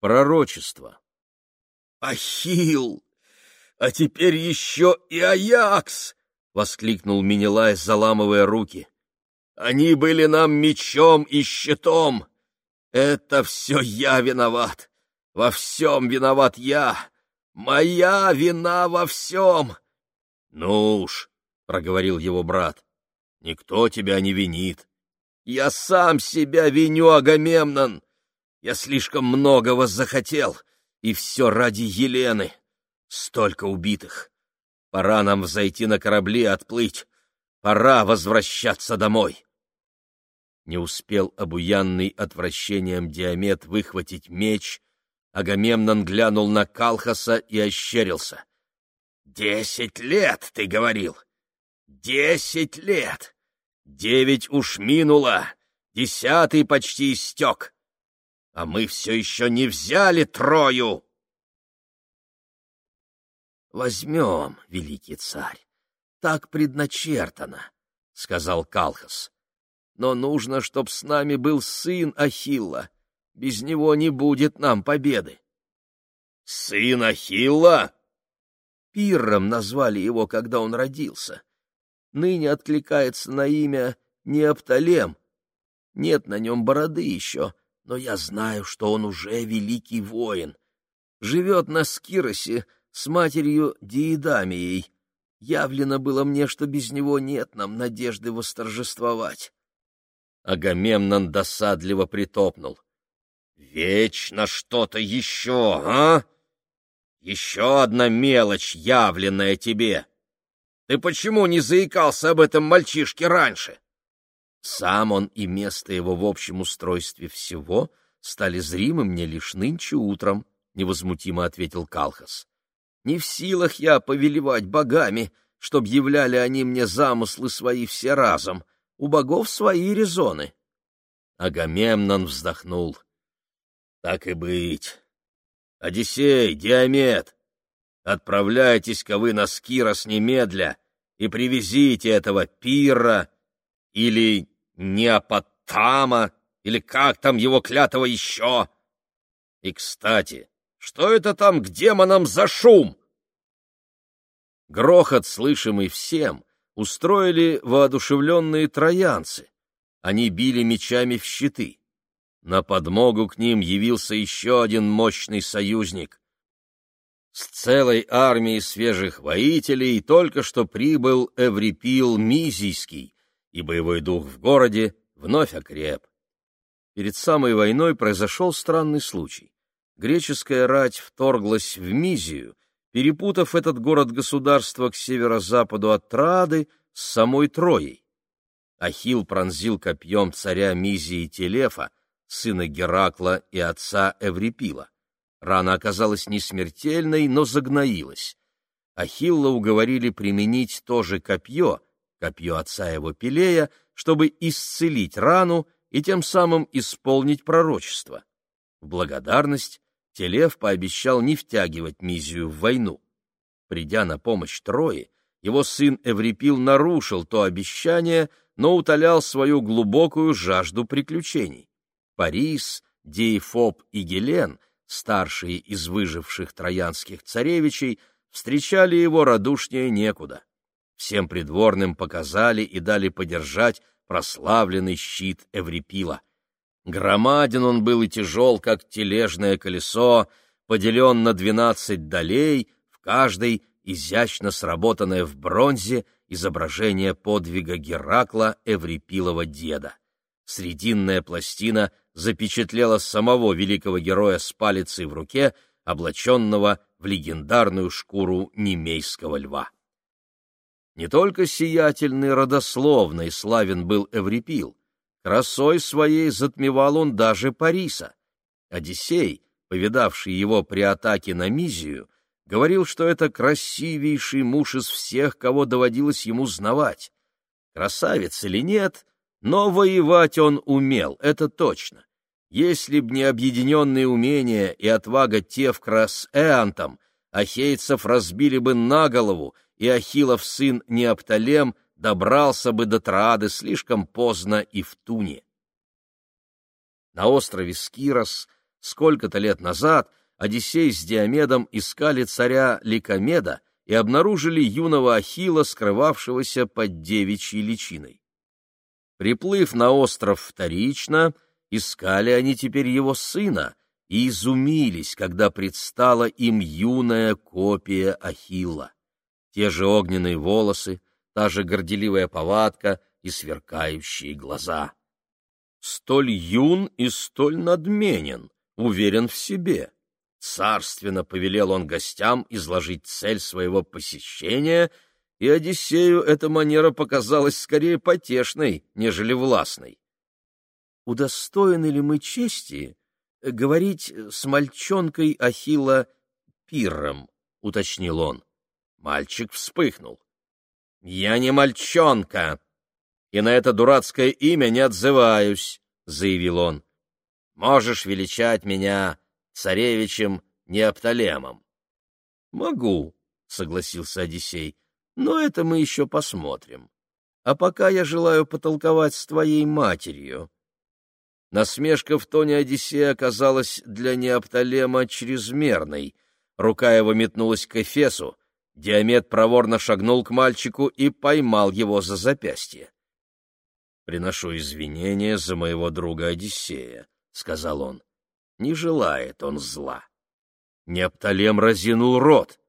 Пророчество. «Ахилл! А теперь еще и Аякс!» — воскликнул Минилай, заламывая руки. «Они были нам мечом и щитом! Это все я виноват! Во всем виноват я! Моя вина во всем!» «Ну уж!» — проговорил его брат. «Никто тебя не винит. Я сам себя виню, Агамемнон! Я слишком многого захотел, и все ради Елены. Столько убитых! Пора нам взойти на корабли и отплыть. Пора возвращаться домой!» Не успел обуянный отвращением Диамет выхватить меч, Агамемнон глянул на Калхаса и ощерился. «Десять лет, ты говорил! Десять лет! Девять уж минуло, десятый почти истек, а мы все еще не взяли Трою!» «Возьмем, великий царь, так предначертано», — сказал Калхас но нужно, чтоб с нами был сын Ахилла. Без него не будет нам победы. — Сын Ахилла? Пирром назвали его, когда он родился. Ныне откликается на имя Неопталем. Нет на нем бороды еще, но я знаю, что он уже великий воин. Живет на Скиросе с матерью Диедамией. Явлено было мне, что без него нет нам надежды восторжествовать. Агамемнон досадливо притопнул. «Вечно что-то еще, а? Еще одна мелочь, явленная тебе. Ты почему не заикался об этом мальчишке раньше?» Сам он и место его в общем устройстве всего стали зримы мне лишь нынче утром, — невозмутимо ответил Калхас. Не в силах я повелевать богами, чтоб являли они мне замыслы свои все разом — у богов свои резоны. Агамемнон вздохнул. Так и быть. Одиссей, Диамет, отправляйтесь-ка вы на Скирос немедля и привезите этого Пира или Неопотама, или как там его клятого еще. И, кстати, что это там к демонам за шум? Грохот, слышимый всем, устроили воодушевленные троянцы. Они били мечами в щиты. На подмогу к ним явился еще один мощный союзник. С целой армией свежих воителей только что прибыл Эврипил Мизийский, и боевой дух в городе вновь окреп. Перед самой войной произошел странный случай. Греческая рать вторглась в Мизию — перепутав этот город-государство к северо-западу от Трады с самой Троей. Ахилл пронзил копьем царя Мизии Телефа, сына Геракла и отца Эврипила. Рана оказалась не смертельной, но загноилась. Ахилла уговорили применить то же копье, копье отца его Пелея, чтобы исцелить рану и тем самым исполнить пророчество. В благодарность Телев пообещал не втягивать Мизию в войну. Придя на помощь Трое, его сын Эврипил нарушил то обещание, но утолял свою глубокую жажду приключений. Парис, Диефоб и Гелен, старшие из выживших троянских царевичей, встречали его радушнее некуда. Всем придворным показали и дали подержать прославленный щит Эврипила. Громаден он был и тяжел, как тележное колесо, поделен на двенадцать долей, в каждой изящно сработанное в бронзе изображение подвига Геракла Эврипилова деда. Срединная пластина запечатлела самого великого героя с палицей в руке, облаченного в легендарную шкуру немейского льва. Не только сиятельный родословный славен был Эврипил, Красой своей затмевал он даже Париса. Одиссей, повидавший его при атаке на Мизию, говорил, что это красивейший муж из всех, кого доводилось ему знавать. Красавец или нет, но воевать он умел, это точно. Если б не объединенные умения и отвага Тевкра с Эантом, ахейцев разбили бы на голову, и Ахилов сын Неопталем — добрался бы до Троады слишком поздно и в Туне. На острове Скирос сколько-то лет назад Одиссей с Диомедом искали царя Ликомеда и обнаружили юного Ахила, скрывавшегося под девичьей личиной. Приплыв на остров вторично, искали они теперь его сына и изумились, когда предстала им юная копия Ахилла. Те же огненные волосы, та же горделивая повадка и сверкающие глаза. Столь юн и столь надменен, уверен в себе. Царственно повелел он гостям изложить цель своего посещения, и Одиссею эта манера показалась скорее потешной, нежели властной. Удостоены ли мы чести говорить с мальчонкой Ахилла Пирром? — уточнил он. Мальчик вспыхнул. — Я не мальчонка, и на это дурацкое имя не отзываюсь, — заявил он. — Можешь величать меня царевичем Неоптолемом. — Могу, — согласился Одиссей, — но это мы еще посмотрим. А пока я желаю потолковать с твоей матерью. Насмешка в тоне Одиссея оказалась для Неоптолема чрезмерной. Рука его метнулась к Эфесу, Диамет проворно шагнул к мальчику и поймал его за запястье. «Приношу извинения за моего друга Одиссея», — сказал он. «Не желает он зла». Непталем разинул рот.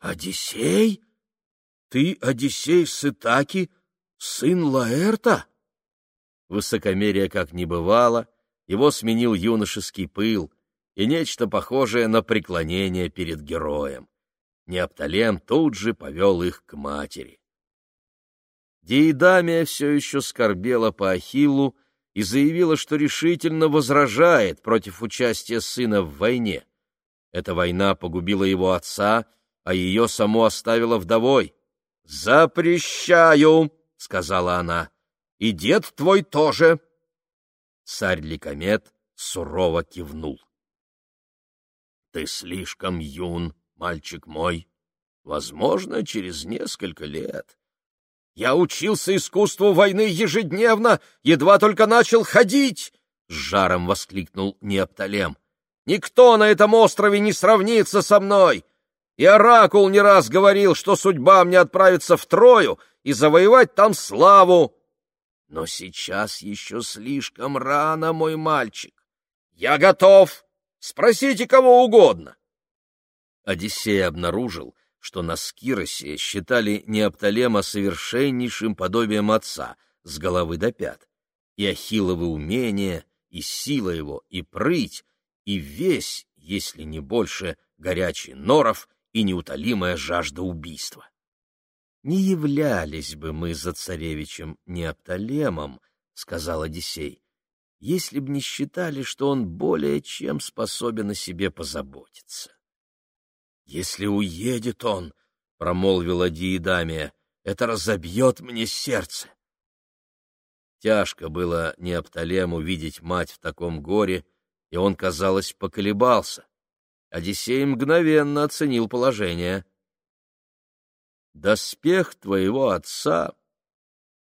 «Одиссей? Ты Одиссей Сытаки, сын Лаэрта?» Высокомерие как не бывало, его сменил юношеский пыл и нечто похожее на преклонение перед героем. Неопталем тут же повел их к матери. Диедамия все еще скорбела по Ахиллу и заявила, что решительно возражает против участия сына в войне. Эта война погубила его отца, а ее само оставила вдовой. «Запрещаю!» — сказала она. «И дед твой тоже!» Царь Ликомет сурово кивнул. «Ты слишком юн, мальчик мой. Возможно, через несколько лет. Я учился искусству войны ежедневно, едва только начал ходить, — с жаром воскликнул Неопталем. Никто на этом острове не сравнится со мной. И Оракул не раз говорил, что судьба мне отправиться в Трою и завоевать там славу. Но сейчас еще слишком рано, мой мальчик. Я готов. Спросите кого угодно. Одиссей обнаружил, что на Скиросе считали Неоптолема совершеннейшим подобием отца с головы до пят, и Ахилловы умения, и сила его, и прыть, и весь, если не больше, горячий норов и неутолимая жажда убийства. «Не являлись бы мы за царевичем Неоптолемом, — сказал Одиссей, — если б не считали, что он более чем способен о себе позаботиться. «Если уедет он, — промолвила Диедамия, — это разобьет мне сердце». Тяжко было Неопталему видеть мать в таком горе, и он, казалось, поколебался. Одиссей мгновенно оценил положение. «Доспех твоего отца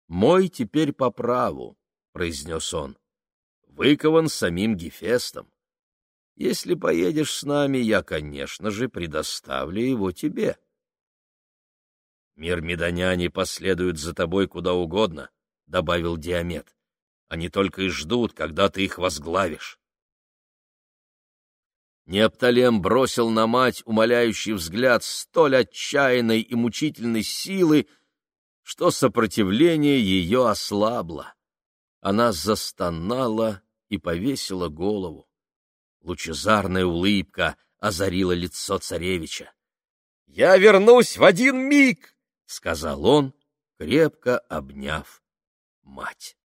мой теперь по праву», — произнес он, — «выкован самим Гефестом. Если поедешь с нами, я, конечно же, предоставлю его тебе. Мирмидоняне последуют за тобой куда угодно, — добавил Диамет. Они только и ждут, когда ты их возглавишь. Неопталем бросил на мать умоляющий взгляд столь отчаянной и мучительной силы, что сопротивление ее ослабло. Она застонала и повесила голову. Лучезарная улыбка озарила лицо царевича. — Я вернусь в один миг! — сказал он, крепко обняв мать.